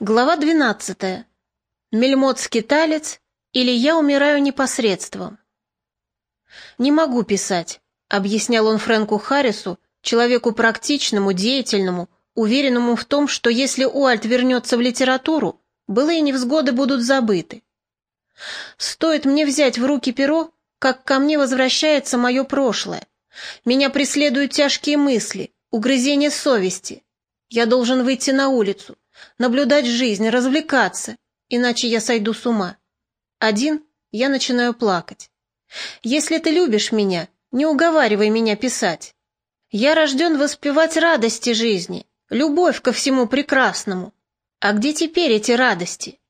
Глава 12. Мельмот-скиталец или я умираю непосредством. «Не могу писать», — объяснял он Фрэнку Харрису, человеку практичному, деятельному, уверенному в том, что если Уальт вернется в литературу, былые невзгоды будут забыты. Стоит мне взять в руки перо, как ко мне возвращается мое прошлое. Меня преследуют тяжкие мысли, угрызения совести. Я должен выйти на улицу, наблюдать жизнь, развлекаться, иначе я сойду с ума. Один я начинаю плакать. Если ты любишь меня, не уговаривай меня писать. Я рожден воспевать радости жизни, любовь ко всему прекрасному. А где теперь эти радости?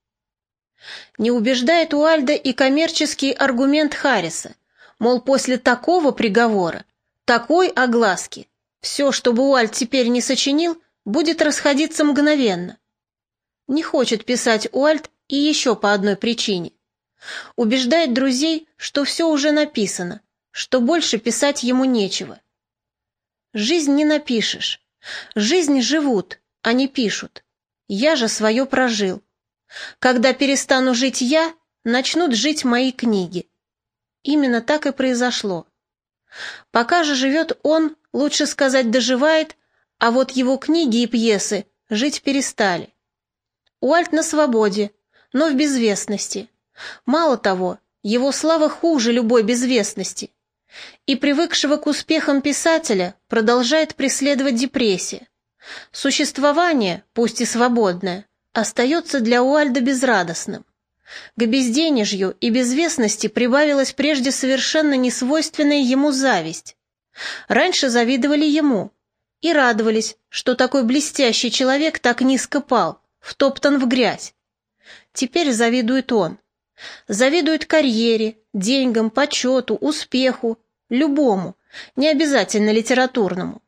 Не убеждает Уальда и коммерческий аргумент Харриса, мол, после такого приговора, такой огласки, все, что бы Уальд теперь не сочинил, будет расходиться мгновенно. Не хочет писать Уальт и еще по одной причине. Убеждает друзей, что все уже написано, что больше писать ему нечего. Жизнь не напишешь. Жизнь живут, а не пишут. Я же свое прожил. Когда перестану жить я, начнут жить мои книги. Именно так и произошло. Пока же живет он, лучше сказать, доживает, а вот его книги и пьесы жить перестали. Уальт на свободе, но в безвестности. Мало того, его слава хуже любой безвестности. И привыкшего к успехам писателя продолжает преследовать депрессия. Существование, пусть и свободное, остается для Уальда безрадостным. К безденежью и безвестности прибавилась прежде совершенно несвойственная ему зависть. Раньше завидовали ему, и радовались, что такой блестящий человек так низко пал, втоптан в грязь. Теперь завидует он. Завидует карьере, деньгам, почету, успеху, любому, не обязательно литературному.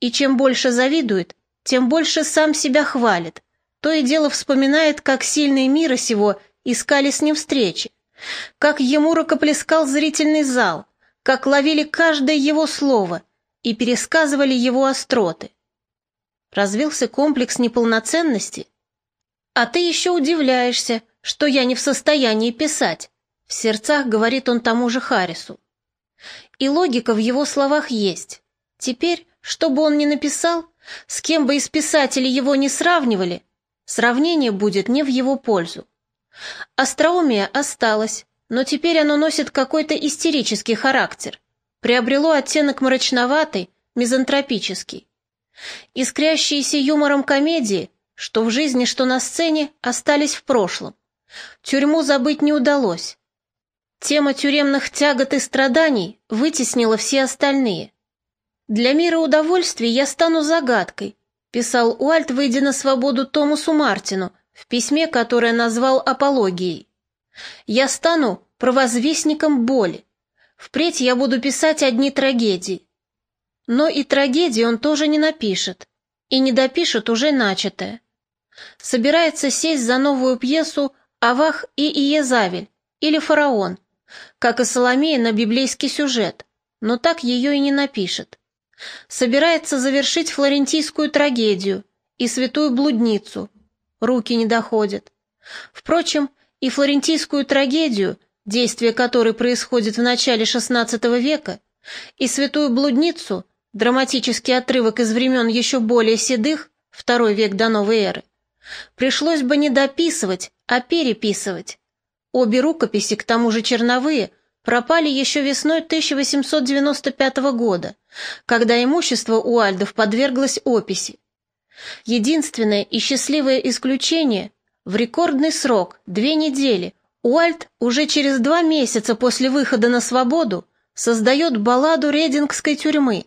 И чем больше завидует, тем больше сам себя хвалит, то и дело вспоминает, как сильные мира сего искали с ним встречи, как ему рукоплескал зрительный зал, как ловили каждое его слово — и пересказывали его остроты. Развился комплекс неполноценности? А ты еще удивляешься, что я не в состоянии писать, в сердцах говорит он тому же Харрису. И логика в его словах есть. Теперь, что бы он ни написал, с кем бы из писателей его не сравнивали, сравнение будет не в его пользу. Остроумие осталось, но теперь оно носит какой-то истерический характер приобрело оттенок мрачноватый, мизантропический. Искрящиеся юмором комедии, что в жизни, что на сцене, остались в прошлом. Тюрьму забыть не удалось. Тема тюремных тягот и страданий вытеснила все остальные. «Для мира удовольствий я стану загадкой», писал Уальт, выйдя на свободу Томасу Мартину в письме, которое назвал апологией. «Я стану провозвестником боли. Впредь я буду писать одни трагедии. Но и трагедии он тоже не напишет, и не допишет уже начатое. Собирается сесть за новую пьесу «Авах и Иезавель» или «Фараон», как и Соломея на библейский сюжет, но так ее и не напишет. Собирается завершить флорентийскую трагедию и святую блудницу. Руки не доходят. Впрочем, и флорентийскую трагедию действие которой происходит в начале XVI века, и «Святую блудницу», драматический отрывок из времен еще более седых, второй век до новой эры, пришлось бы не дописывать, а переписывать. Обе рукописи, к тому же черновые, пропали еще весной 1895 года, когда имущество Уальдов подверглось описи. Единственное и счастливое исключение – в рекордный срок, две недели – Уальт уже через два месяца после выхода на свободу создает балладу Редингской тюрьмы,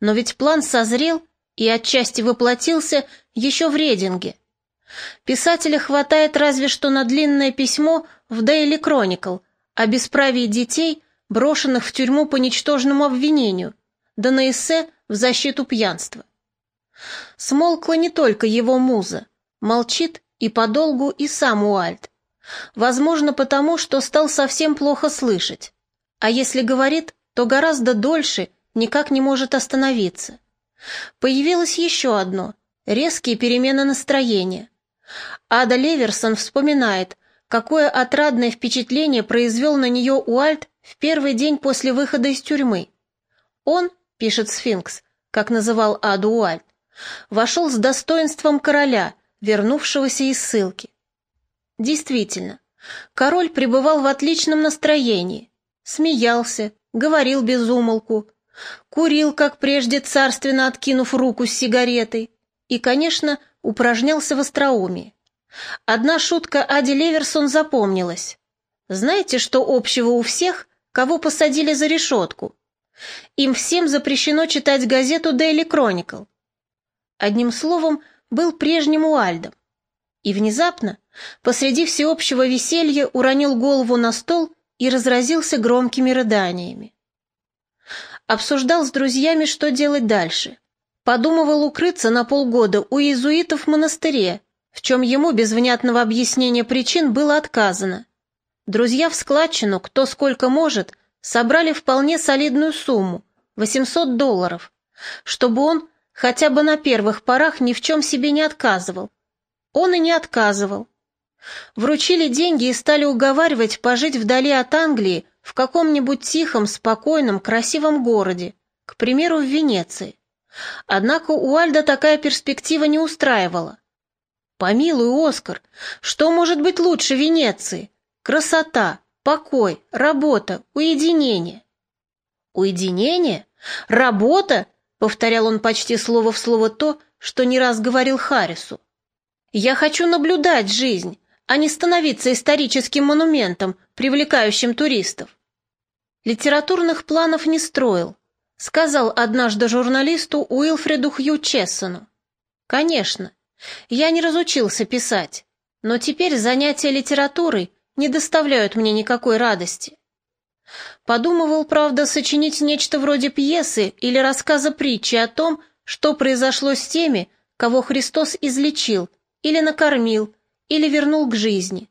но ведь план созрел и отчасти воплотился еще в Рединге. Писателя хватает разве что на длинное письмо в Daily Chronicle о бесправии детей, брошенных в тюрьму по ничтожному обвинению, да на эссе в защиту пьянства. Смолкла не только его муза, молчит и подолгу и сам Уальт. Возможно, потому, что стал совсем плохо слышать. А если говорит, то гораздо дольше никак не может остановиться. Появилось еще одно – резкие перемены настроения. Ада Леверсон вспоминает, какое отрадное впечатление произвел на нее Уальт в первый день после выхода из тюрьмы. Он, пишет Сфинкс, как называл Аду Уальт, вошел с достоинством короля, вернувшегося из ссылки. Действительно, король пребывал в отличном настроении, смеялся, говорил без умолку, курил, как прежде, царственно откинув руку с сигаретой, и, конечно, упражнялся в остроумии. Одна шутка Ади Леверсон запомнилась. Знаете, что общего у всех, кого посадили за решетку? Им всем запрещено читать газету Daily Chronicle. Одним словом, был прежним Уальдом. И внезапно, посреди всеобщего веселья, уронил голову на стол и разразился громкими рыданиями. Обсуждал с друзьями, что делать дальше. Подумывал укрыться на полгода у иезуитов в монастыре, в чем ему без внятного объяснения причин было отказано. Друзья в складчину, кто сколько может, собрали вполне солидную сумму – 800 долларов, чтобы он хотя бы на первых порах ни в чем себе не отказывал. Он и не отказывал. Вручили деньги и стали уговаривать пожить вдали от Англии в каком-нибудь тихом, спокойном, красивом городе, к примеру, в Венеции. Однако у Альда такая перспектива не устраивала. Помилуй, Оскар, что может быть лучше Венеции? Красота, покой, работа, уединение. Уединение? Работа? Повторял он почти слово в слово то, что не раз говорил Харрису. Я хочу наблюдать жизнь, а не становиться историческим монументом, привлекающим туристов. Литературных планов не строил, сказал однажды журналисту Уилфреду Хью Чессону. Конечно, я не разучился писать, но теперь занятия литературой не доставляют мне никакой радости. Подумывал, правда, сочинить нечто вроде пьесы или рассказа притчи о том, что произошло с теми, кого Христос излечил, или накормил, или вернул к жизни.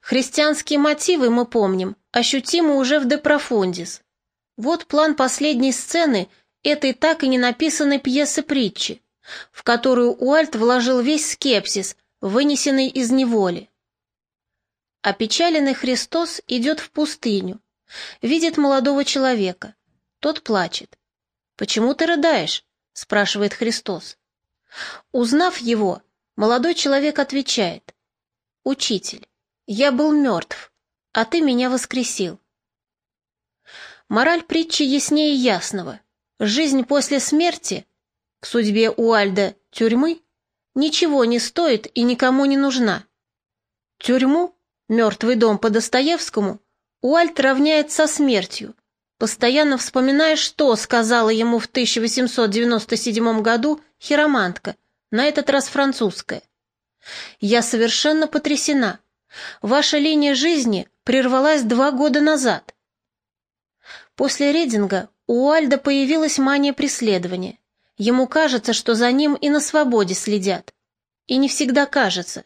Христианские мотивы, мы помним, ощутимы уже в «Де профундис». Вот план последней сцены этой так и не написанной пьесы-притчи, в которую Уальт вложил весь скепсис, вынесенный из неволи. Опечаленный Христос идет в пустыню, видит молодого человека. Тот плачет. «Почему ты рыдаешь?» — спрашивает Христос. Узнав его, молодой человек отвечает. «Учитель, я был мертв, а ты меня воскресил». Мораль притчи яснее ясного. Жизнь после смерти, в судьбе Уальда тюрьмы, ничего не стоит и никому не нужна. Тюрьму, мертвый дом по Достоевскому, Уальт равняет со смертью, постоянно вспоминая, что сказала ему в 1897 году хиромантка, на этот раз французская. «Я совершенно потрясена. Ваша линия жизни прервалась два года назад». После рейдинга у Уальда появилась мания преследования. Ему кажется, что за ним и на свободе следят. И не всегда кажется.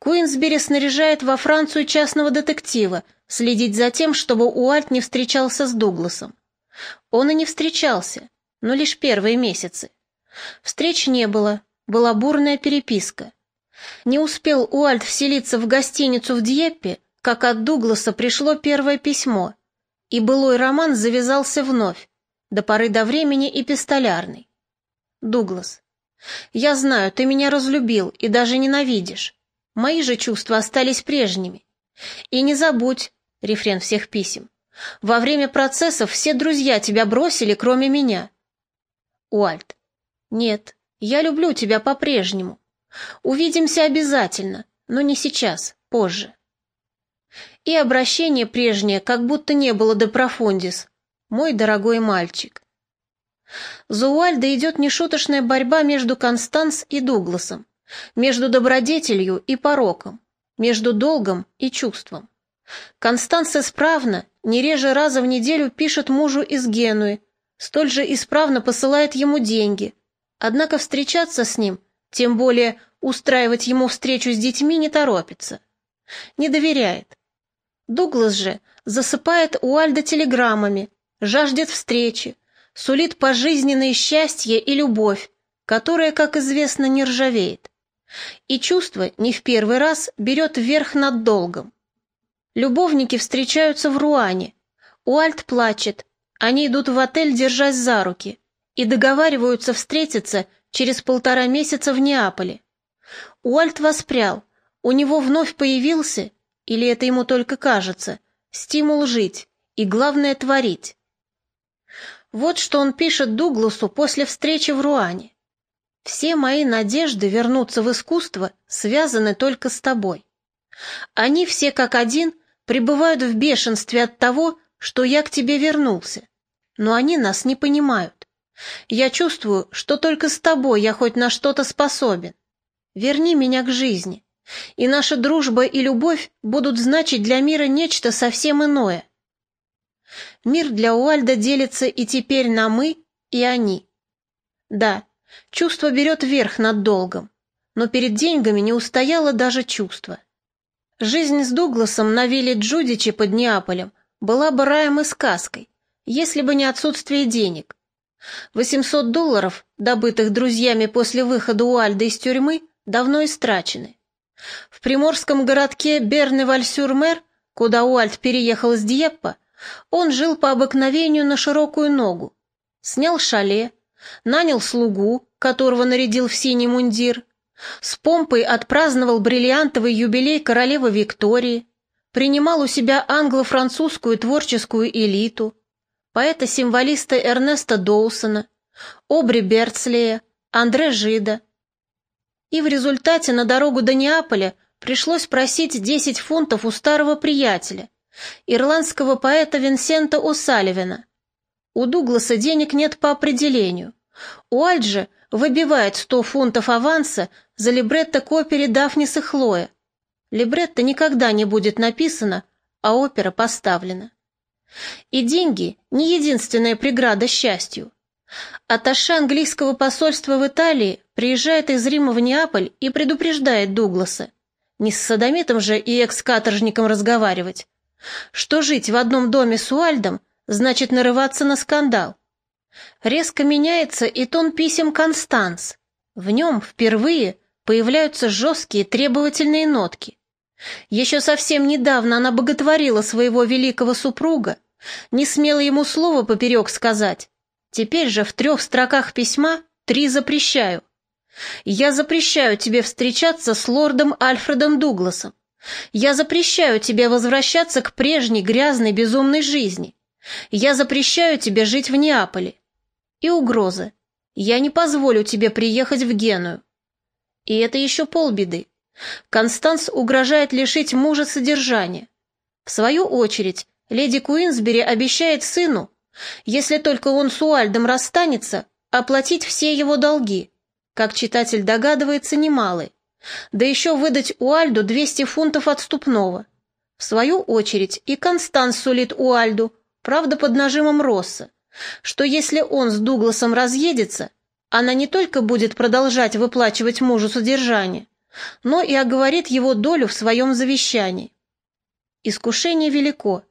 Куинсбери снаряжает во Францию частного детектива – следить за тем, чтобы Уальт не встречался с Дугласом. Он и не встречался, но лишь первые месяцы. Встреч не было, была бурная переписка. Не успел Уальт вселиться в гостиницу в Дьеппе, как от Дугласа пришло первое письмо, и былой роман завязался вновь, до поры до времени и пистолярный. Дуглас. «Я знаю, ты меня разлюбил и даже ненавидишь. Мои же чувства остались прежними. И не забудь, Рефрен всех писем. Во время процессов все друзья тебя бросили, кроме меня. Уальт. Нет, я люблю тебя по-прежнему. Увидимся обязательно, но не сейчас, позже. И обращение прежнее, как будто не было до профундис. Мой дорогой мальчик. За Уальда идет нешуточная борьба между Констанс и Дугласом, между добродетелью и пороком, между долгом и чувством. Констанс исправно, не реже раза в неделю пишет мужу из Генуи, столь же исправно посылает ему деньги. Однако встречаться с ним, тем более устраивать ему встречу с детьми не торопится. Не доверяет. Дуглас же засыпает Уальда телеграммами, жаждет встречи, сулит пожизненное счастье и любовь, которая, как известно, не ржавеет. И чувство не в первый раз берет верх над долгом. Любовники встречаются в Руане. Уальт плачет. Они идут в отель, держась за руки, и договариваются встретиться через полтора месяца в Неаполе. Уальт воспрял. У него вновь появился, или это ему только кажется, стимул жить и, главное, творить. Вот что он пишет Дугласу после встречи в Руане. «Все мои надежды вернуться в искусство связаны только с тобой. Они все как один пребывают в бешенстве от того, что я к тебе вернулся, но они нас не понимают. Я чувствую, что только с тобой я хоть на что-то способен. Верни меня к жизни, и наша дружба и любовь будут значить для мира нечто совсем иное. Мир для Уальда делится и теперь на «мы» и «они». Да, чувство берет верх над долгом, но перед деньгами не устояло даже чувство. Жизнь с Дугласом на вилле Джудичи под Неаполем была бы раем и сказкой, если бы не отсутствие денег. 800 долларов, добытых друзьями после выхода Уальда из тюрьмы, давно истрачены. В приморском городке Берневаль-Сюрмер, куда Уальд переехал из Дьеппа, он жил по обыкновению на широкую ногу, снял шале, нанял слугу, которого нарядил в синий мундир, с помпой отпраздновал бриллиантовый юбилей королевы Виктории, принимал у себя англо-французскую творческую элиту, поэта-символиста Эрнеста Доусона, Обри Берцлея, Андре Жида. И в результате на дорогу до Неаполя пришлось просить 10 фунтов у старого приятеля, ирландского поэта Винсента О'Салливена. У Дугласа денег нет по определению. У Альджи выбивает 100 фунтов аванса за либретто к опере Дафнис и Хлоя, Либретто никогда не будет написано, а опера поставлена. И деньги – не единственная преграда счастью. Атташе английского посольства в Италии приезжает из Рима в Неаполь и предупреждает Дугласа. Не с садомитом же и экс-каторжником разговаривать. Что жить в одном доме с Уальдом значит нарываться на скандал. Резко меняется и тон писем Констанс. В нем впервые появляются жесткие требовательные нотки. Еще совсем недавно она боготворила своего великого супруга, не смела ему слова поперек сказать. Теперь же в трех строках письма три запрещаю. Я запрещаю тебе встречаться с лордом Альфредом Дугласом. Я запрещаю тебе возвращаться к прежней грязной безумной жизни. Я запрещаю тебе жить в Неаполе. И угрозы. Я не позволю тебе приехать в Геную. И это еще полбеды. Констанс угрожает лишить мужа содержания. В свою очередь, леди Куинсбери обещает сыну, если только он с Уальдом расстанется, оплатить все его долги, как читатель догадывается, немалые, да еще выдать Уальду 200 фунтов отступного. В свою очередь и Констанс сулит Уальду, правда под нажимом Росса, что если он с Дугласом разъедется, она не только будет продолжать выплачивать мужу содержание, но и оговорит его долю в своем завещании. Искушение велико,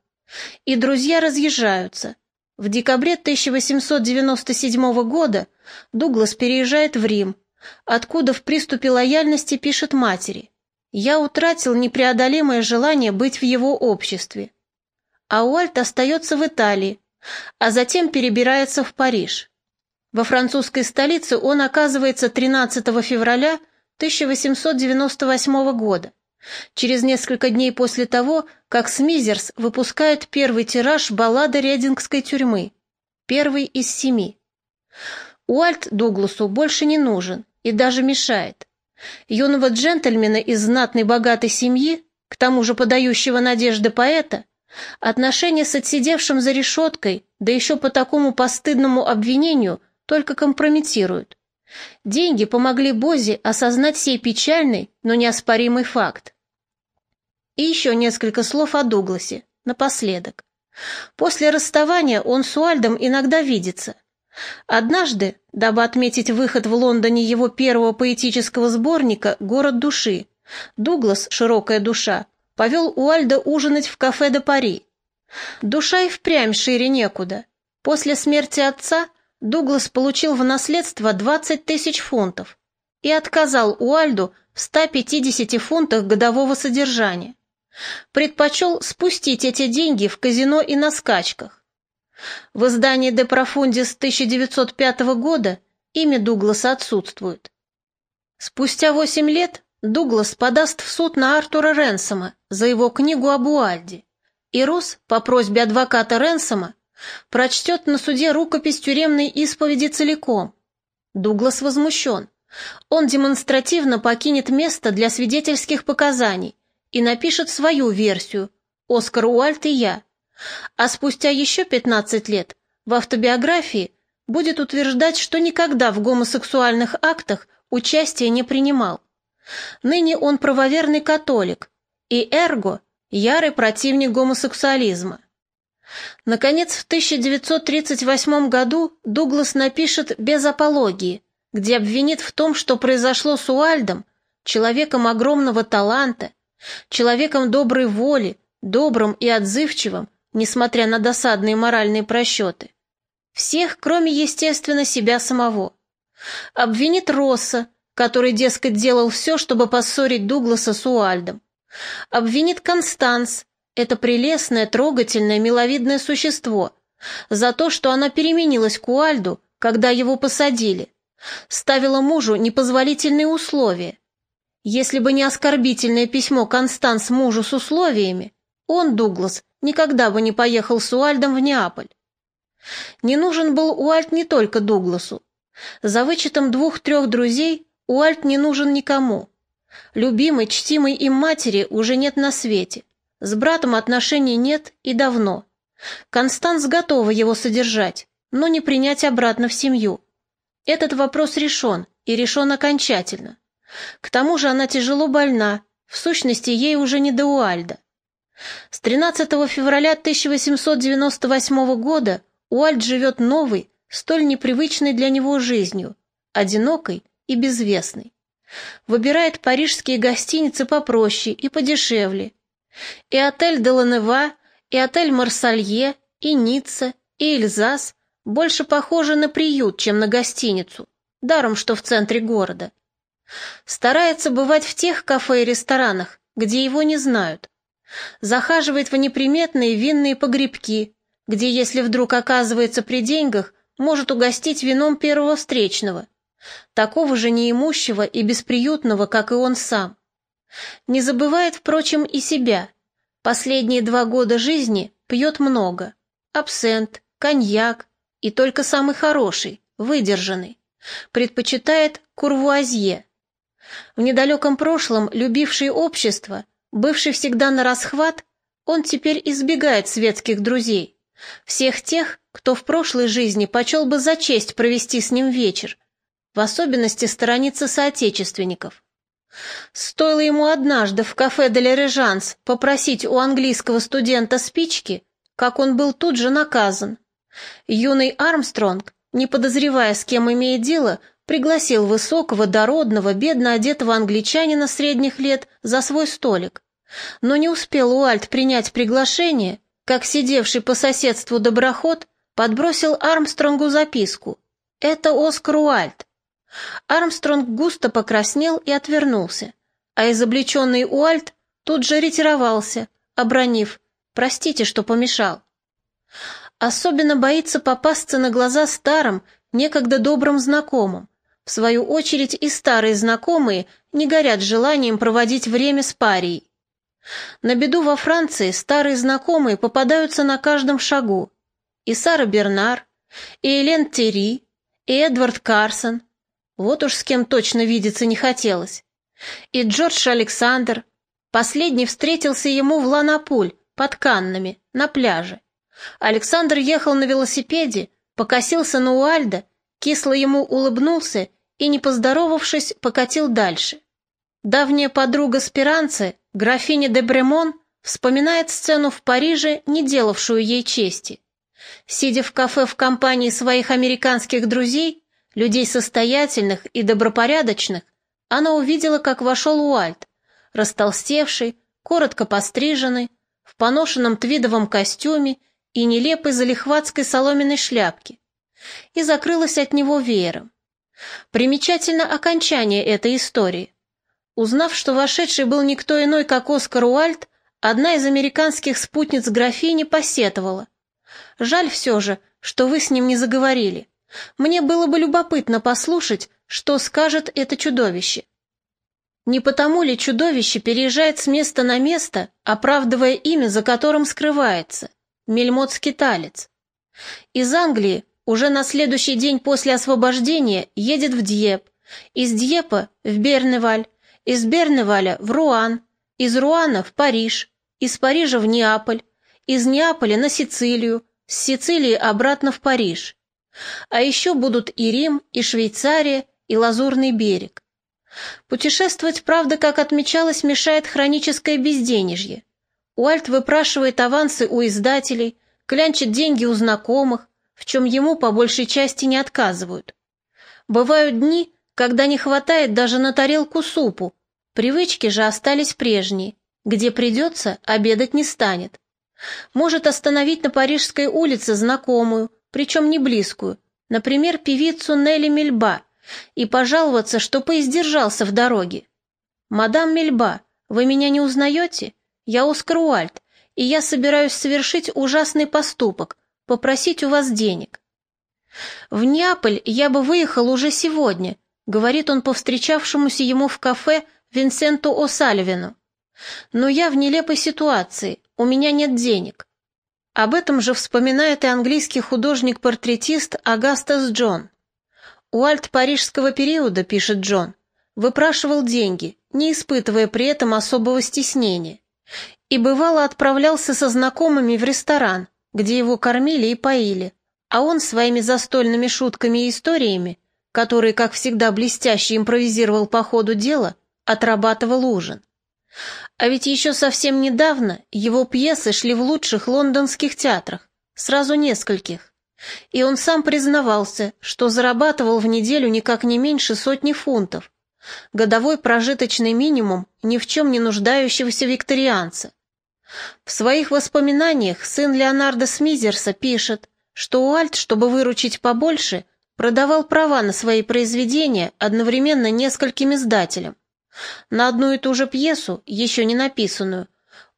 и друзья разъезжаются. В декабре 1897 года Дуглас переезжает в Рим, откуда в приступе лояльности пишет матери «Я утратил непреодолимое желание быть в его обществе». А Уальт остается в Италии, а затем перебирается в Париж. Во французской столице он оказывается 13 февраля 1898 года, через несколько дней после того, как Смизерс выпускает первый тираж баллады Редингской тюрьмы, первый из семи. Уальт Дугласу больше не нужен и даже мешает. Юного джентльмена из знатной богатой семьи, к тому же подающего надежды поэта, отношения с отсидевшим за решеткой, да еще по такому постыдному обвинению, только компрометируют. Деньги помогли Бози осознать сей печальный, но неоспоримый факт. И еще несколько слов о Дугласе, напоследок. После расставания он с Уальдом иногда видится. Однажды, дабы отметить выход в Лондоне его первого поэтического сборника «Город души», Дуглас, широкая душа, повел Уальда ужинать в кафе де Пари. Душа и впрямь шире некуда. После смерти отца Дуглас получил в наследство 20 тысяч фунтов и отказал Уальду в 150 фунтах годового содержания. Предпочел спустить эти деньги в казино и на скачках. В издании «Де Профундис» 1905 года имя Дугласа отсутствует. Спустя восемь лет Дуглас подаст в суд на Артура Ренсома за его книгу об Уальде, и Рос, по просьбе адвоката Ренсома, прочтет на суде рукопись тюремной исповеди целиком. Дуглас возмущен. Он демонстративно покинет место для свидетельских показаний и напишет свою версию «Оскар Уальт и я», а спустя еще 15 лет в автобиографии будет утверждать, что никогда в гомосексуальных актах участия не принимал. Ныне он правоверный католик и эрго – ярый противник гомосексуализма. Наконец, в 1938 году Дуглас напишет «Без апологии», где обвинит в том, что произошло с Уальдом, человеком огромного таланта, человеком доброй воли, добрым и отзывчивым, несмотря на досадные моральные просчеты. Всех, кроме, естественно, себя самого. Обвинит Росса, который, дескать, делал все, чтобы поссорить Дугласа с Уальдом. Обвинит Констанс, это прелестное, трогательное, миловидное существо, за то, что она переменилась к Уальду, когда его посадили, ставила мужу непозволительные условия. Если бы не оскорбительное письмо Констанс мужу с условиями, он, Дуглас, никогда бы не поехал с Уальдом в Неаполь. Не нужен был Уальд не только Дугласу. За вычетом двух-трех друзей Уальд не нужен никому. Любимой, чтимой им матери уже нет на свете. С братом отношений нет и давно. Констанс готова его содержать, но не принять обратно в семью. Этот вопрос решен, и решен окончательно. К тому же она тяжело больна, в сущности, ей уже не до Уальда. С 13 февраля 1898 года Уальд живет новой, столь непривычной для него жизнью, одинокой и безвестной. Выбирает парижские гостиницы попроще и подешевле. И отель Деланева, и отель Марсалье, и Ницца, и Эльзас больше похожи на приют, чем на гостиницу, даром что в центре города. Старается бывать в тех кафе и ресторанах, где его не знают. Захаживает в неприметные винные погребки, где, если вдруг оказывается при деньгах, может угостить вином первого встречного, такого же неимущего и бесприютного, как и он сам. Не забывает, впрочем, и себя. Последние два года жизни пьет много. Абсент, коньяк и только самый хороший, выдержанный. Предпочитает курвуазье. В недалеком прошлом любивший общество, бывший всегда на расхват, он теперь избегает светских друзей. Всех тех, кто в прошлой жизни почел бы за честь провести с ним вечер, в особенности сторонится соотечественников. Стоило ему однажды в кафе «Де Режанс» попросить у английского студента спички, как он был тут же наказан. Юный Армстронг, не подозревая, с кем имеет дело, пригласил высокого, дородного, бедно одетого англичанина средних лет за свой столик. Но не успел Уальт принять приглашение, как сидевший по соседству доброход подбросил Армстронгу записку. «Это Оскар Уальт». Армстронг густо покраснел и отвернулся, а изобличенный Уальт тут же ретировался, обронив «Простите, что помешал». Особенно боится попасться на глаза старым, некогда добрым знакомым. В свою очередь и старые знакомые не горят желанием проводить время с парией. На беду во Франции старые знакомые попадаются на каждом шагу. И Сара Бернар, и Элен Терри, и Эдвард Карсон. Вот уж с кем точно видеться не хотелось. И Джордж Александр. Последний встретился ему в Ланапуль, под Каннами, на пляже. Александр ехал на велосипеде, покосился на Уальда, кисло ему улыбнулся и, не поздоровавшись, покатил дальше. Давняя подруга Спиранцы, графиня де Бремон, вспоминает сцену в Париже, не делавшую ей чести. Сидя в кафе в компании своих американских друзей, людей состоятельных и добропорядочных, она увидела, как вошел Уальд, растолстевший, коротко постриженный, в поношенном твидовом костюме и нелепой залихватской соломенной шляпке, и закрылась от него веером. Примечательно окончание этой истории. Узнав, что вошедший был никто иной, как Оскар Уальт, одна из американских спутниц графини посетовала. «Жаль все же, что вы с ним не заговорили. Мне было бы любопытно послушать, что скажет это чудовище». Не потому ли чудовище переезжает с места на место, оправдывая имя, за которым скрывается? Мельмот-скиталец. Из Англии уже на следующий день после освобождения едет в Дьеп, из Дьепа в Берневаль, из Берневаля в Руан, из Руана в Париж, из Парижа в Неаполь, из Неаполя на Сицилию, с Сицилии обратно в Париж. А еще будут и Рим, и Швейцария, и Лазурный берег. Путешествовать, правда, как отмечалось, мешает хроническое безденежье. Уальт выпрашивает авансы у издателей, клянчит деньги у знакомых, в чем ему по большей части не отказывают. Бывают дни, когда не хватает даже на тарелку супу. Привычки же остались прежние. Где придется, обедать не станет. Может остановить на Парижской улице знакомую, причем не близкую, например, певицу Нелли Мельба, и пожаловаться, что поиздержался в дороге. «Мадам Мельба, вы меня не узнаете? Я Оскар Уальт, и я собираюсь совершить ужасный поступок, попросить у вас денег». «В Неаполь я бы выехал уже сегодня», — говорит он повстречавшемуся ему в кафе Винсенту О'Сальвину. «Но я в нелепой ситуации, у меня нет денег». Об этом же вспоминает и английский художник-портретист Агастас Джон. Уальт парижского периода, пишет Джон, выпрашивал деньги, не испытывая при этом особого стеснения, и бывало отправлялся со знакомыми в ресторан, где его кормили и поили, а он своими застольными шутками и историями который, как всегда, блестяще импровизировал по ходу дела, отрабатывал ужин. А ведь еще совсем недавно его пьесы шли в лучших лондонских театрах, сразу нескольких. И он сам признавался, что зарабатывал в неделю никак не меньше сотни фунтов, годовой прожиточный минимум ни в чем не нуждающегося викторианца. В своих воспоминаниях сын Леонардо Смизерса пишет, что Уальт, чтобы выручить побольше, продавал права на свои произведения одновременно нескольким издателям. На одну и ту же пьесу, еще не написанную,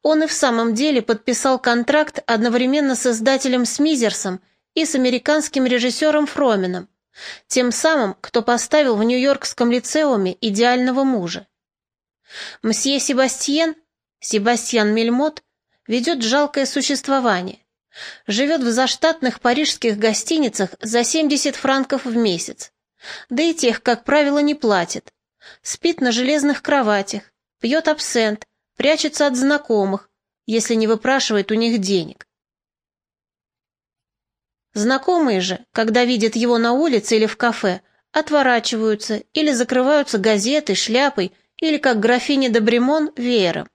он и в самом деле подписал контракт одновременно с издателем Смизерсом и с американским режиссером Фроменом, тем самым, кто поставил в Нью-Йоркском лицеуме идеального мужа. Мсье Себастьен, Себастьян Мельмот, ведет жалкое существование. Живет в заштатных парижских гостиницах за 70 франков в месяц. Да и тех, как правило, не платит. Спит на железных кроватях, пьет абсент, прячется от знакомых, если не выпрашивает у них денег. Знакомые же, когда видят его на улице или в кафе, отворачиваются или закрываются газетой, шляпой или, как графиня де Бремон, веером.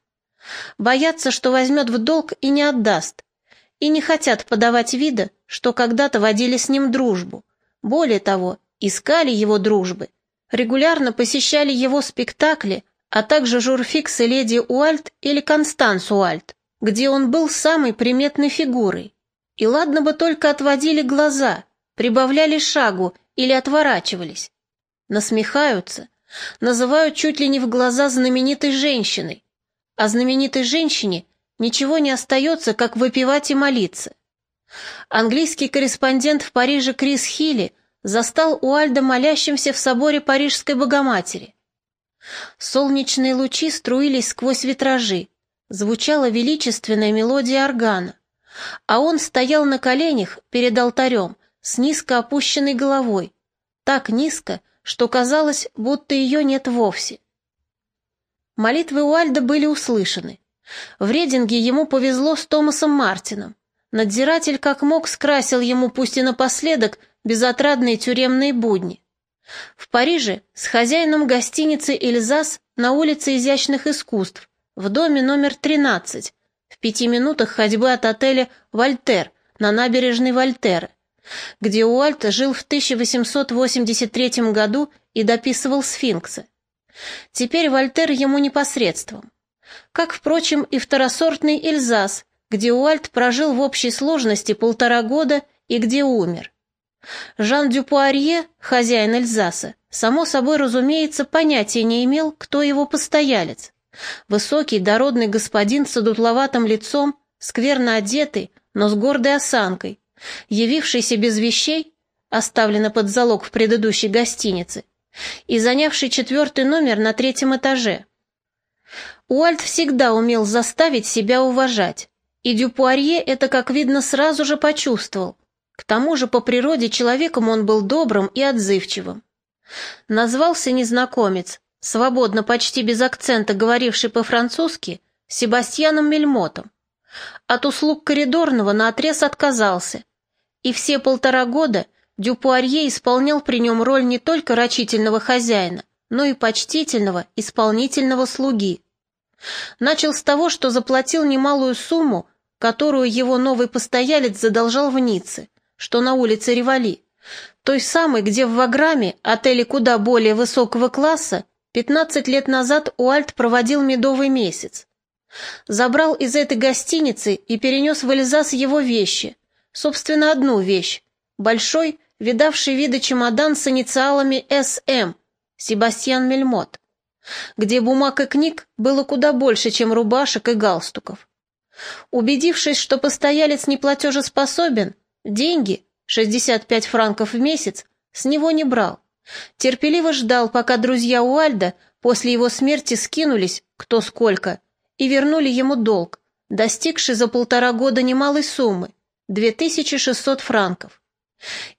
Боятся, что возьмет в долг и не отдаст, и не хотят подавать вида, что когда-то водили с ним дружбу. Более того, искали его дружбы, регулярно посещали его спектакли, а также журфикс и леди Уальт или Констанс Уальт, где он был самой приметной фигурой. И ладно бы только отводили глаза, прибавляли шагу или отворачивались. Насмехаются, называют чуть ли не в глаза знаменитой женщиной, а знаменитой женщине ничего не остается, как выпивать и молиться. Английский корреспондент в Париже Крис Хилли застал Уальда молящимся в соборе Парижской Богоматери. Солнечные лучи струились сквозь витражи, звучала величественная мелодия органа, а он стоял на коленях перед алтарем с низко опущенной головой, так низко, что казалось, будто ее нет вовсе. Молитвы Уальда были услышаны. В Рединге ему повезло с Томасом Мартином. Надзиратель как мог скрасил ему, пусть и напоследок, безотрадные тюремные будни. В Париже с хозяином гостиницы «Эльзас» на улице изящных искусств, в доме номер 13, в пяти минутах ходьбы от отеля «Вольтер» на набережной Вольтера, где Уальт жил в 1883 году и дописывал «Сфинкса». Теперь Вольтер ему непосредством как, впрочем, и второсортный Эльзас, где Уальт прожил в общей сложности полтора года и где умер. Жан Дюпуарье, хозяин Эльзаса, само собой разумеется, понятия не имел, кто его постоялец. Высокий, дородный господин с одутловатым лицом, скверно одетый, но с гордой осанкой, явившийся без вещей, оставленный под залог в предыдущей гостинице, и занявший четвертый номер на третьем этаже. Уальт всегда умел заставить себя уважать, и Дюпуарье это, как видно, сразу же почувствовал. К тому же по природе человеком он был добрым и отзывчивым. Назвался незнакомец, свободно, почти без акцента говоривший по-французски, Себастьяном Мельмотом. От услуг коридорного наотрез отказался, и все полтора года Дюпуарье исполнял при нем роль не только рачительного хозяина, но и почтительного, исполнительного слуги. Начал с того, что заплатил немалую сумму, которую его новый постоялец задолжал в Ницце, что на улице Ревали, той самой, где в Ваграме, отеле куда более высокого класса, 15 лет назад Уальт проводил медовый месяц. Забрал из этой гостиницы и перенес в Эльзас его вещи, собственно, одну вещь, большой, видавший виды чемодан с инициалами «СМ», Себастьян Мельмот, где бумаг и книг было куда больше, чем рубашек и галстуков. Убедившись, что постоялец не платежеспособен, деньги, 65 франков в месяц, с него не брал. Терпеливо ждал, пока друзья Уальда после его смерти скинулись, кто сколько, и вернули ему долг, достигший за полтора года немалой суммы – 2600 франков.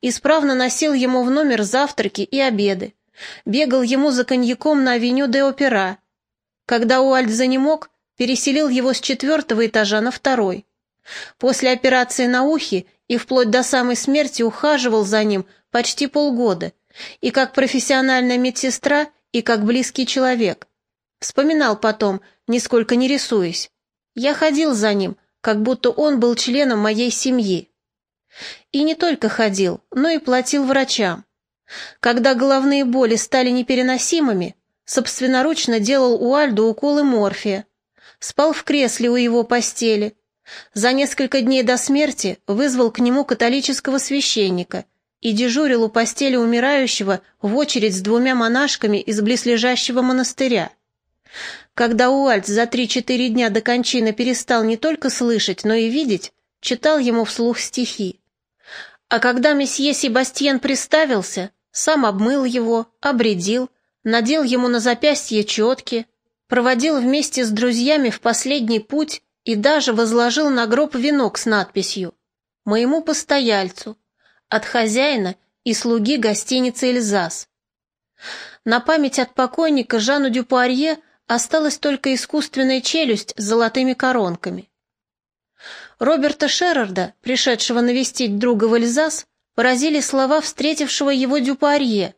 Исправно носил ему в номер завтраки и обеды, бегал ему за коньяком на авеню де Опера. Когда Уальд занемог, переселил его с четвертого этажа на второй. После операции на ухе и вплоть до самой смерти ухаживал за ним почти полгода, и как профессиональная медсестра, и как близкий человек. Вспоминал потом, нисколько не рисуясь. Я ходил за ним, как будто он был членом моей семьи. И не только ходил, но и платил врачам. Когда головные боли стали непереносимыми, собственноручно делал Уальду уколы морфия, спал в кресле у его постели. За несколько дней до смерти вызвал к нему католического священника и дежурил у постели умирающего в очередь с двумя монашками из близлежащего монастыря. Когда Уальд за три-четыре дня до кончины перестал не только слышать, но и видеть, читал ему вслух стихи. А когда месье Себастьян приставился, сам обмыл его, обредил, надел ему на запястье четки, проводил вместе с друзьями в последний путь и даже возложил на гроб венок с надписью «Моему постояльцу, от хозяина и слуги гостиницы «Эльзас». На память от покойника Жану Дюпуарье осталась только искусственная челюсть с золотыми коронками. Роберта Шерарда, пришедшего навестить друга в Эльзас, поразили слова встретившего его Дюпуарье.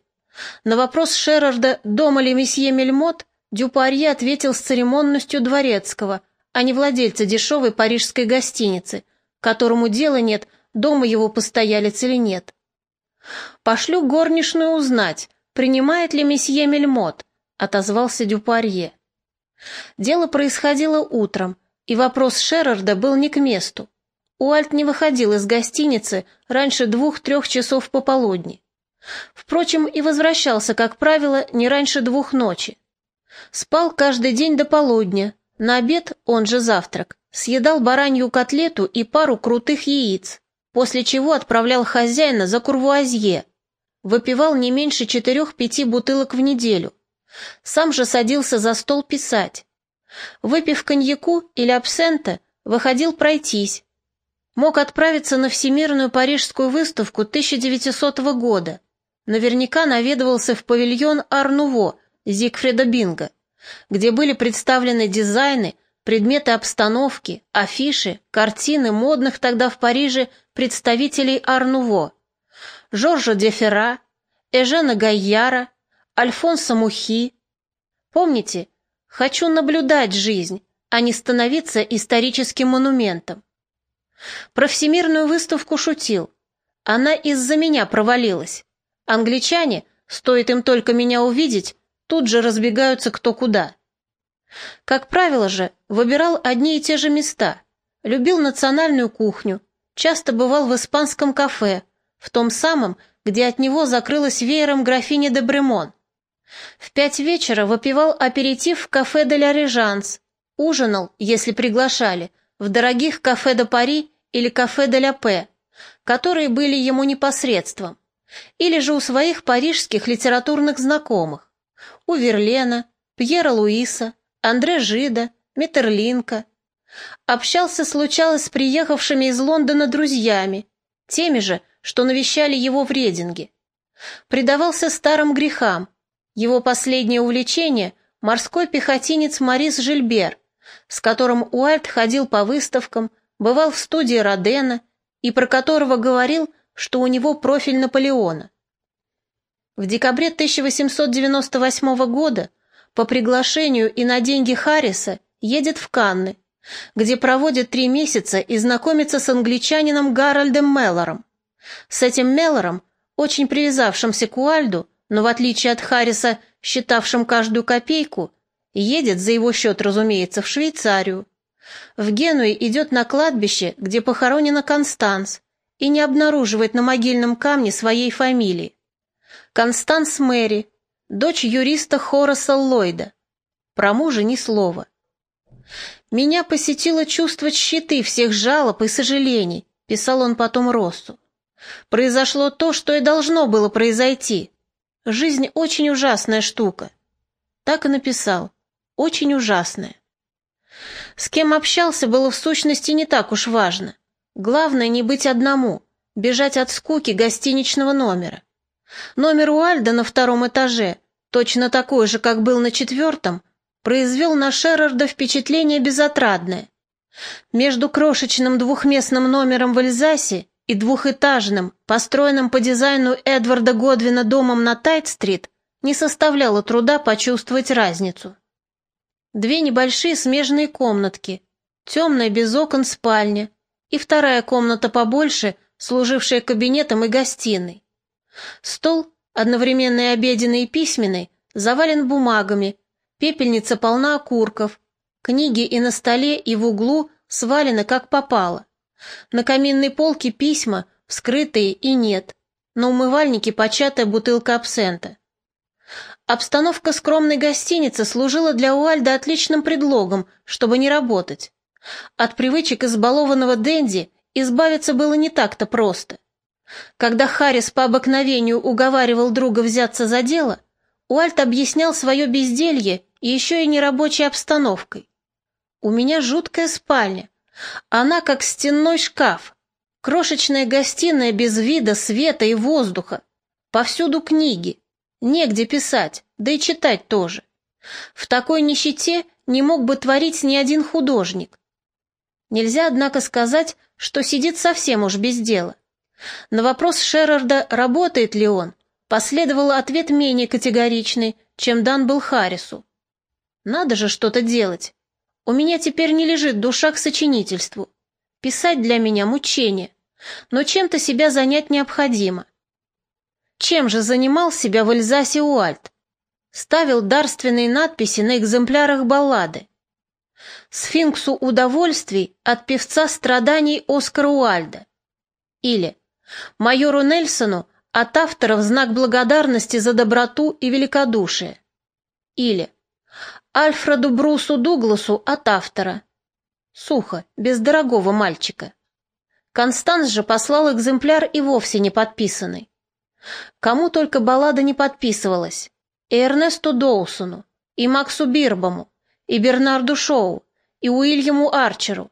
На вопрос Шерарда, дома ли месье Мельмот, Дюпуарье ответил с церемонностью дворецкого, а не владельца дешевой парижской гостиницы, которому дела нет, дома его постоялец или нет. «Пошлю горничную узнать, принимает ли месье Мельмот», — отозвался Дюпуарье. Дело происходило утром, и вопрос Шерарда был не к месту. Уальт не выходил из гостиницы раньше двух-трех часов пополудни. Впрочем, и возвращался, как правило, не раньше двух ночи. Спал каждый день до полудня, на обед, он же завтрак, съедал баранью котлету и пару крутых яиц, после чего отправлял хозяина за курвуазье, выпивал не меньше четырех-пяти бутылок в неделю. Сам же садился за стол писать. Выпив коньяку или абсента, выходил пройтись. Мог отправиться на Всемирную Парижскую выставку 1900 года. Наверняка наведывался в павильон Арнуво Зигфрида Бинга, где были представлены дизайны, предметы обстановки, афиши, картины модных тогда в Париже представителей Арнуво. Жоржа Дефера, Эжена Гайяра, Альфонса Мухи. Помните, Хочу наблюдать жизнь, а не становиться историческим монументом. Про всемирную выставку шутил. Она из-за меня провалилась. Англичане, стоит им только меня увидеть, тут же разбегаются кто куда. Как правило же, выбирал одни и те же места. Любил национальную кухню, часто бывал в испанском кафе, в том самом, где от него закрылась веером графиня де Бремон. В пять вечера выпивал аперитив в кафе де ля Режанс, ужинал, если приглашали, в дорогих кафе де Пари или кафе де ля Пе, которые были ему непосредством, или же у своих парижских литературных знакомых, у Верлена, Пьера Луиса, Андре Жида, Метерлинка. Общался, случалось, с приехавшими из Лондона друзьями, теми же, что навещали его в Рединге. Предавался старым грехам. Его последнее увлечение – морской пехотинец Марис Жильбер, с которым Уальт ходил по выставкам, бывал в студии Родена и про которого говорил, что у него профиль Наполеона. В декабре 1898 года по приглашению и на деньги Харриса едет в Канны, где проводит три месяца и знакомится с англичанином Гарольдом Меллором. С этим Меллором, очень привязавшимся к Уальду, но в отличие от Харриса, считавшим каждую копейку, едет за его счет, разумеется, в Швейцарию. В Генуе идет на кладбище, где похоронена Констанс, и не обнаруживает на могильном камне своей фамилии. Констанс Мэри, дочь юриста Хораса Ллойда. Про мужа ни слова. «Меня посетило чувство щиты всех жалоб и сожалений», — писал он потом Россу. «Произошло то, что и должно было произойти. Жизнь очень ужасная штука». Так и написал. «Очень ужасная». С кем общался, было в сущности не так уж важно. Главное не быть одному, бежать от скуки гостиничного номера. Номер у Альда на втором этаже, точно такой же, как был на четвертом, произвел на Шерарда впечатление безотрадное. Между крошечным двухместным номером в Эльзасе и двухэтажным, построенным по дизайну Эдварда Годвина домом на Тайт-стрит, не составляло труда почувствовать разницу. Две небольшие смежные комнатки, темная без окон спальня и вторая комната побольше, служившая кабинетом и гостиной. Стол, одновременно и обеденный и письменный, завален бумагами, Пепельница полна окурков. Книги и на столе, и в углу свалены как попало. На каминной полке письма, вскрытые и нет. На умывальнике початая бутылка абсента. Обстановка скромной гостиницы служила для Уальда отличным предлогом, чтобы не работать. От привычек избалованного Дэнди избавиться было не так-то просто. Когда Харрис по обыкновению уговаривал друга взяться за дело, Уальт объяснял свое безделье еще и нерабочей обстановкой. У меня жуткая спальня. Она как стенной шкаф. Крошечная гостиная без вида, света и воздуха. Повсюду книги. Негде писать, да и читать тоже. В такой нищете не мог бы творить ни один художник. Нельзя, однако, сказать, что сидит совсем уж без дела. На вопрос Шерарда, работает ли он, последовал ответ менее категоричный, чем дан был Харрису. Надо же что-то делать. У меня теперь не лежит душа к сочинительству. Писать для меня мучение, но чем-то себя занять необходимо. Чем же занимал себя в Эльзасе Уальт? Ставил дарственные надписи на экземплярах баллады. «Сфинксу удовольствий от певца страданий Оскара Уальда». Или «Майору Нельсону от автора в знак благодарности за доброту и великодушие». Или Альфреду Брусу Дугласу от автора. Сухо, без дорогого мальчика. Констанс же послал экземпляр и вовсе не подписанный. Кому только баллада не подписывалась. И Эрнесту Доусону, и Максу Бирбому, и Бернарду Шоу, и Уильяму Арчеру.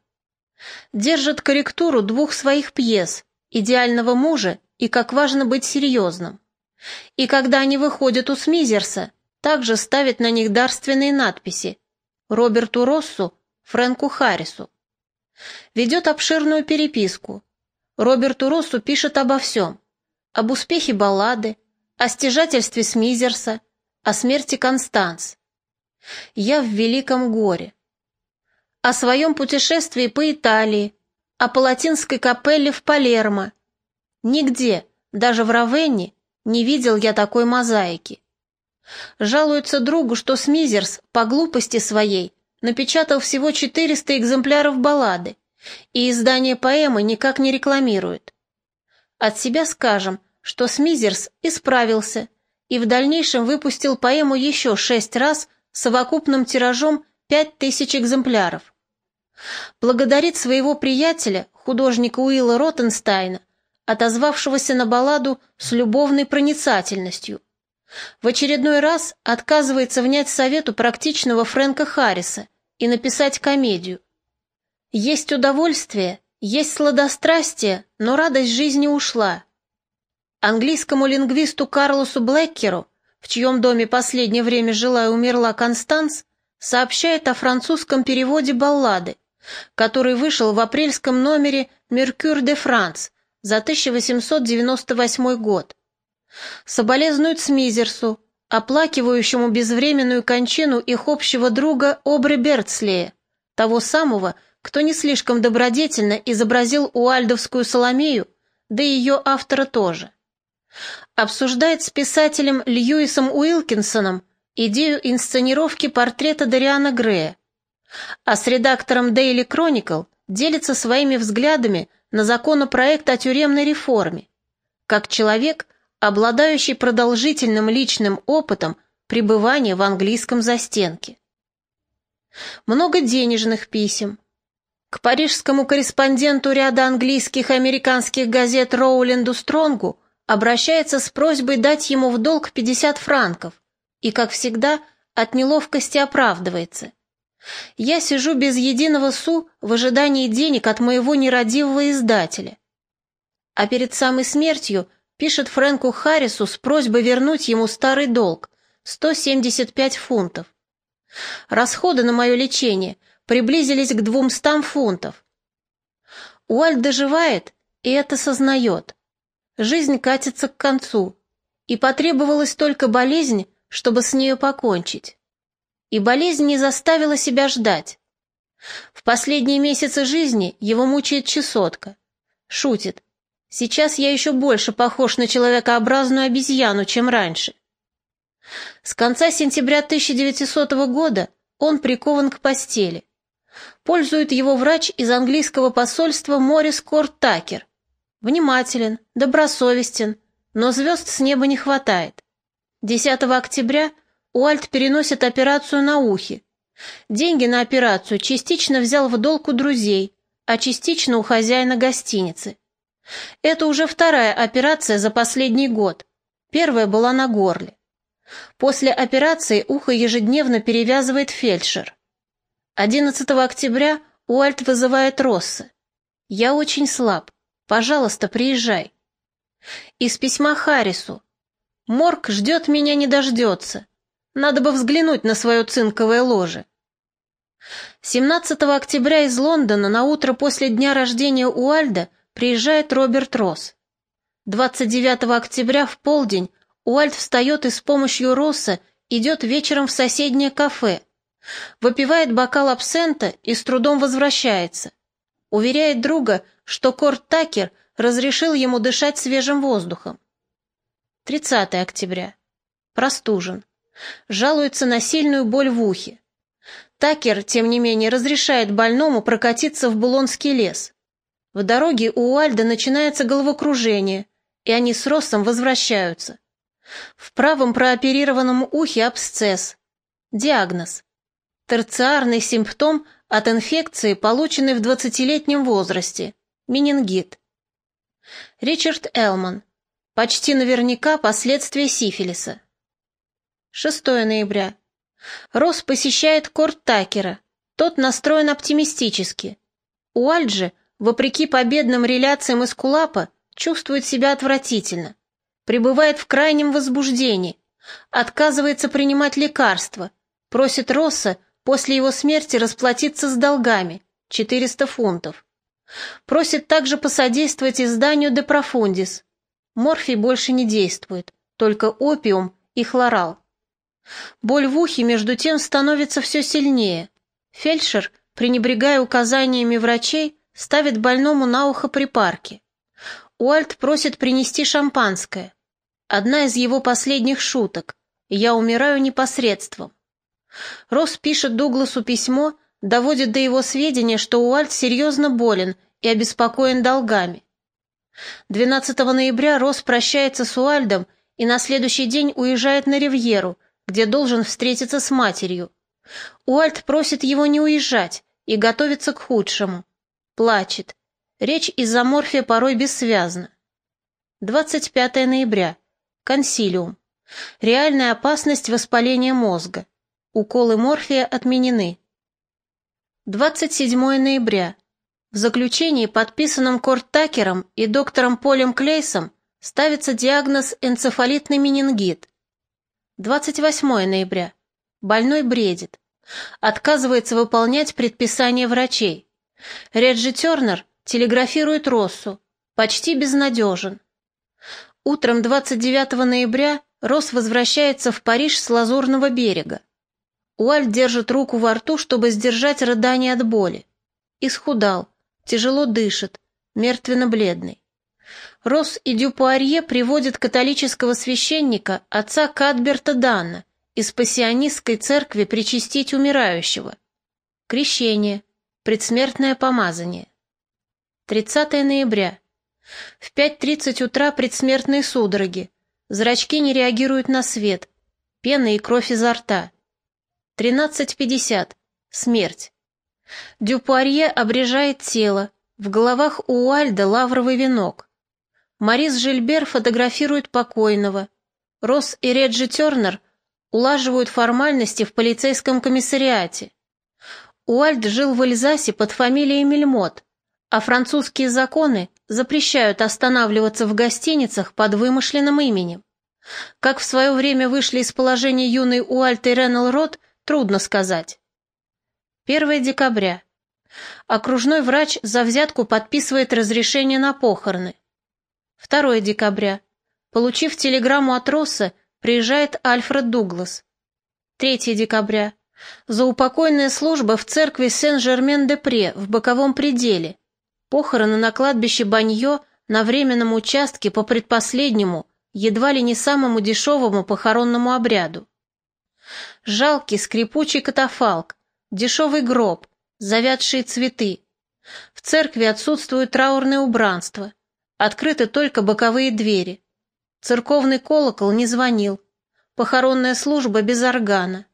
Держит корректуру двух своих пьес «Идеального мужа» и «Как важно быть серьезным». И когда они выходят у Смизерса, также ставит на них дарственные надписи Роберту Россу, Фрэнку Харрису. Ведет обширную переписку. Роберту Россу пишет обо всем. Об успехе баллады, о стяжательстве Смизерса, о смерти Констанс. Я в великом горе. О своем путешествии по Италии, о палатинской капелле в Палермо. Нигде, даже в Равенне, не видел я такой мозаики. Жалуется другу, что Смизерс по глупости своей напечатал всего 400 экземпляров баллады, и издание поэмы никак не рекламирует. От себя скажем, что Смизерс исправился и в дальнейшем выпустил поэму еще шесть раз совокупным тиражом пять тысяч экземпляров. Благодарит своего приятеля, художника Уилла Ротенстайна, отозвавшегося на балладу с любовной проницательностью. В очередной раз отказывается внять совету практичного Фрэнка Харриса и написать комедию. Есть удовольствие, есть сладострастие, но радость жизни ушла. Английскому лингвисту Карлосу Блэккеру, в чьем доме последнее время жила и умерла Констанс, сообщает о французском переводе баллады, который вышел в апрельском номере «Меркюр де Франс» за 1898 год. Соболезнуют Смизерсу, оплакивающему безвременную кончину их общего друга Обри Берцлея, того самого, кто не слишком добродетельно изобразил уальдовскую Соломею, да и ее автора тоже. Обсуждает с писателем Льюисом Уилкинсоном идею инсценировки портрета Дариана Грея, а с редактором Daily Chronicle делится своими взглядами на законопроект о тюремной реформе, как человек, обладающий продолжительным личным опытом пребывания в английском застенке. Много денежных писем. К парижскому корреспонденту ряда английских и американских газет Роуленду Стронгу обращается с просьбой дать ему в долг 50 франков и, как всегда, от неловкости оправдывается. Я сижу без единого су в ожидании денег от моего нерадивого издателя. А перед самой смертью пишет Фрэнку Харрису с просьбой вернуть ему старый долг – 175 фунтов. Расходы на мое лечение приблизились к 200 фунтов. Уальд доживает, и это сознает. Жизнь катится к концу, и потребовалась только болезнь, чтобы с нею покончить и болезнь не заставила себя ждать. В последние месяцы жизни его мучает чесотка. Шутит. Сейчас я еще больше похож на человекообразную обезьяну, чем раньше. С конца сентября 1900 года он прикован к постели. Пользует его врач из английского посольства Морис Корт Такер. Внимателен, добросовестен, но звезд с неба не хватает. 10 октября – Уальт переносит операцию на ухе. Деньги на операцию частично взял в долг у друзей, а частично у хозяина гостиницы. Это уже вторая операция за последний год. Первая была на горле. После операции ухо ежедневно перевязывает фельдшер. 11 октября Уальт вызывает Росса. «Я очень слаб. Пожалуйста, приезжай». Из письма Харрису. «Морг ждет меня не дождется. Надо бы взглянуть на свое цинковое ложе. 17 октября из Лондона на утро после дня рождения Уальда приезжает Роберт Росс. 29 октября в полдень Уальд встает и с помощью Росса идет вечером в соседнее кафе, выпивает бокал абсента и с трудом возвращается. Уверяет друга, что Корт Такер разрешил ему дышать свежим воздухом. 30 октября. Простужен жалуется на сильную боль в ухе. Такер, тем не менее, разрешает больному прокатиться в Булонский лес. В дороге у Уальда начинается головокружение, и они с Россом возвращаются. В правом прооперированном ухе абсцесс. Диагноз. Терциарный симптом от инфекции, полученной в 20-летнем возрасте. Менингит. Ричард Элман. Почти наверняка последствия сифилиса. 6 ноября. Росс посещает Корт Такера. Тот настроен оптимистически. Уальджи, вопреки победным реляциям из Кулапа, чувствует себя отвратительно. Пребывает в крайнем возбуждении. Отказывается принимать лекарства. Просит Росса после его смерти расплатиться с долгами – 400 фунтов. Просит также посодействовать изданию «Де Профундис». Морфий больше не действует, только опиум и хлорал. Боль в ухе, между тем, становится все сильнее. Фельдшер, пренебрегая указаниями врачей, ставит больному на ухо припарки. Уальт просит принести шампанское. Одна из его последних шуток. «Я умираю непосредством». Росс пишет Дугласу письмо, доводит до его сведения, что Уальт серьезно болен и обеспокоен долгами. 12 ноября Рос прощается с Уальдом и на следующий день уезжает на Ривьеру, где должен встретиться с матерью. Уальд просит его не уезжать и готовится к худшему. Плачет. Речь из-за морфия порой бессвязна. 25 ноября. Консилиум. Реальная опасность воспаления мозга. Уколы морфия отменены. 27 ноября. В заключении, подписанном Корт Такером и доктором Полем Клейсом, ставится диагноз энцефалитный менингит. 28 ноября. Больной бредит. Отказывается выполнять предписания врачей. Реджи Тернер телеграфирует Россу. Почти безнадежен. Утром 29 ноября Росс возвращается в Париж с Лазурного берега. Уальт держит руку во рту, чтобы сдержать рыдание от боли. Исхудал, тяжело дышит, мертвенно-бледный. Росс и Дюпуарье приводят католического священника, отца Кадберта Дана, из пассионистской церкви причастить умирающего. Крещение, предсмертное помазание. 30 ноября. В 5.30 утра предсмертные судороги. Зрачки не реагируют на свет. Пена и кровь изо рта. 13.50. Смерть. Дюпуарье обрежает тело. В головах у Уальда лавровый венок. Марис Жильбер фотографирует покойного. Росс и Реджи Тернер улаживают формальности в полицейском комиссариате. Уальд жил в Эльзасе под фамилией Мельмот, а французские законы запрещают останавливаться в гостиницах под вымышленным именем. Как в свое время вышли из положения юный Уальт и Реннел Рот, Трудно сказать. 1 декабря. Окружной врач за взятку подписывает разрешение на похороны. 2 декабря. Получив телеграмму от Росса, приезжает Альфред Дуглас. 3 декабря. Заупокойная служба в церкви Сен-Жермен-де-Пре в боковом пределе. Похороны на кладбище Баньо на временном участке по предпоследнему, едва ли не самому дешевому похоронному обряду. Жалкий скрипучий катафалк, дешевый гроб, завядшие цветы. В церкви отсутствует траурное убранство. Открыты только боковые двери. Церковный колокол не звонил. Похоронная служба без органа.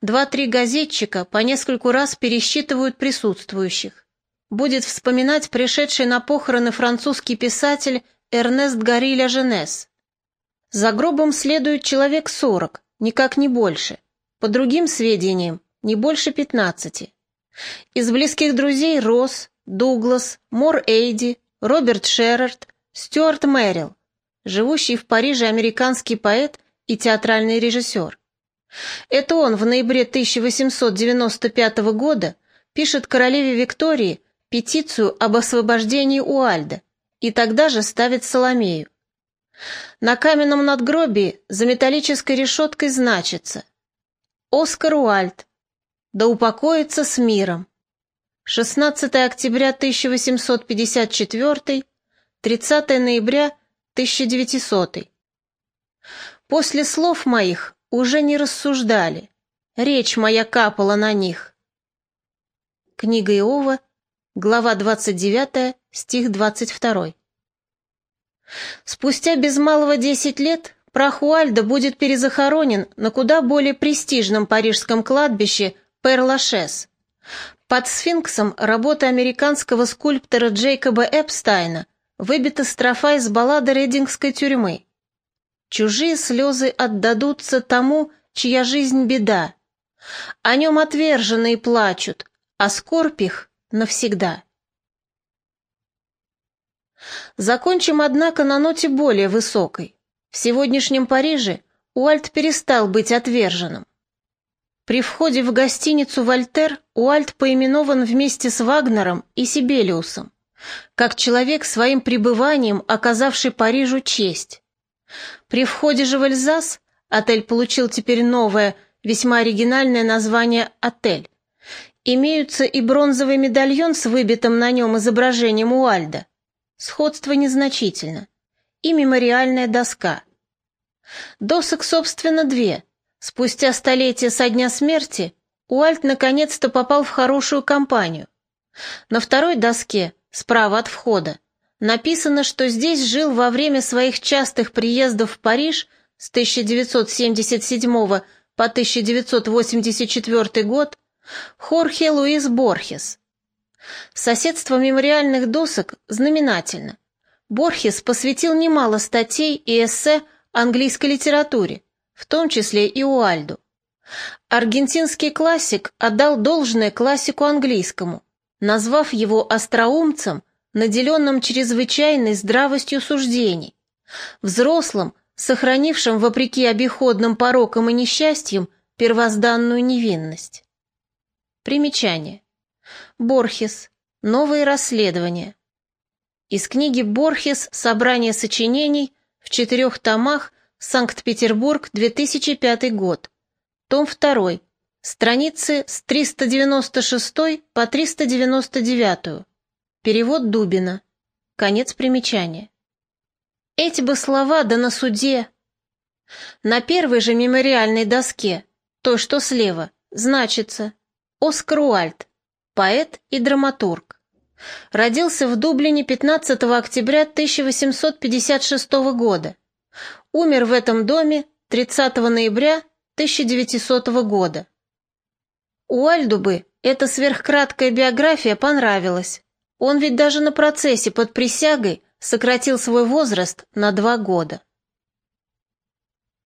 Два-три газетчика по нескольку раз пересчитывают присутствующих. Будет вспоминать пришедший на похороны французский писатель Эрнест Гариля Женес. За гробом следует человек сорок, никак не больше. По другим сведениям, не больше пятнадцати. Из близких друзей Росс, Дуглас, Мор Эйди, Роберт Шерард, Стюарт Мэрил, живущий в Париже американский поэт и театральный режиссер. Это он в ноябре 1895 года пишет королеве Виктории петицию об освобождении Уальда и тогда же ставит Соломею. На каменном надгробии за металлической решеткой значится «Оскар Уальд. Да упокоится с миром. 16 октября 1854, 30 ноября 1900. После слов моих уже не рассуждали, речь моя капала на них. Книга Иова, глава 29, стих 22. Спустя без малого десять лет прах Уальда будет перезахоронен на куда более престижном парижском кладбище Пер-Лашес. Под сфинксом работа американского скульптора Джейкоба Эпстайна выбита строфа из баллады Редингской тюрьмы. «Чужие слезы отдадутся тому, чья жизнь беда. О нем отверженные плачут, а скорбь их навсегда». Закончим, однако, на ноте более высокой. В сегодняшнем Париже Уальт перестал быть отверженным. При входе в гостиницу «Вольтер» Уальт поименован вместе с Вагнером и Сибелиусом, как человек своим пребыванием, оказавший Парижу честь. При входе же в Эльзас отель получил теперь новое, весьма оригинальное название «Отель». Имеются и бронзовый медальон с выбитым на нем изображением Уальда, Сходство незначительно. И мемориальная доска. Досок, собственно, две. Спустя столетия со дня смерти Уальт наконец-то попал в хорошую компанию. На второй доске, справа от входа, Написано, что здесь жил во время своих частых приездов в Париж с 1977 по 1984 год Хорхе Луис Борхес. Соседство мемориальных досок знаменательно. Борхес посвятил немало статей и эссе английской литературе, в том числе и Уальду. Аргентинский классик отдал должное классику английскому, назвав его остроумцем, наделенным чрезвычайной здравостью суждений, взрослым, сохранившим, вопреки обиходным порокам и несчастьям, первозданную невинность. Примечание. Борхес. Новые расследования. Из книги «Борхес. Собрание сочинений» в четырех томах Санкт-Петербург, 2005 год. Том 2. Страницы с 396 по 399. Перевод Дубина. Конец примечания. Эти бы слова да на суде. На первой же мемориальной доске, той, что слева, значится Оскар Уальд, поэт и драматург. Родился в Дублине 15 октября 1856 года. Умер в этом доме 30 ноября 1900 года. Уальду бы эта сверхкраткая биография понравилась. Он ведь даже на процессе под присягой сократил свой возраст на два года.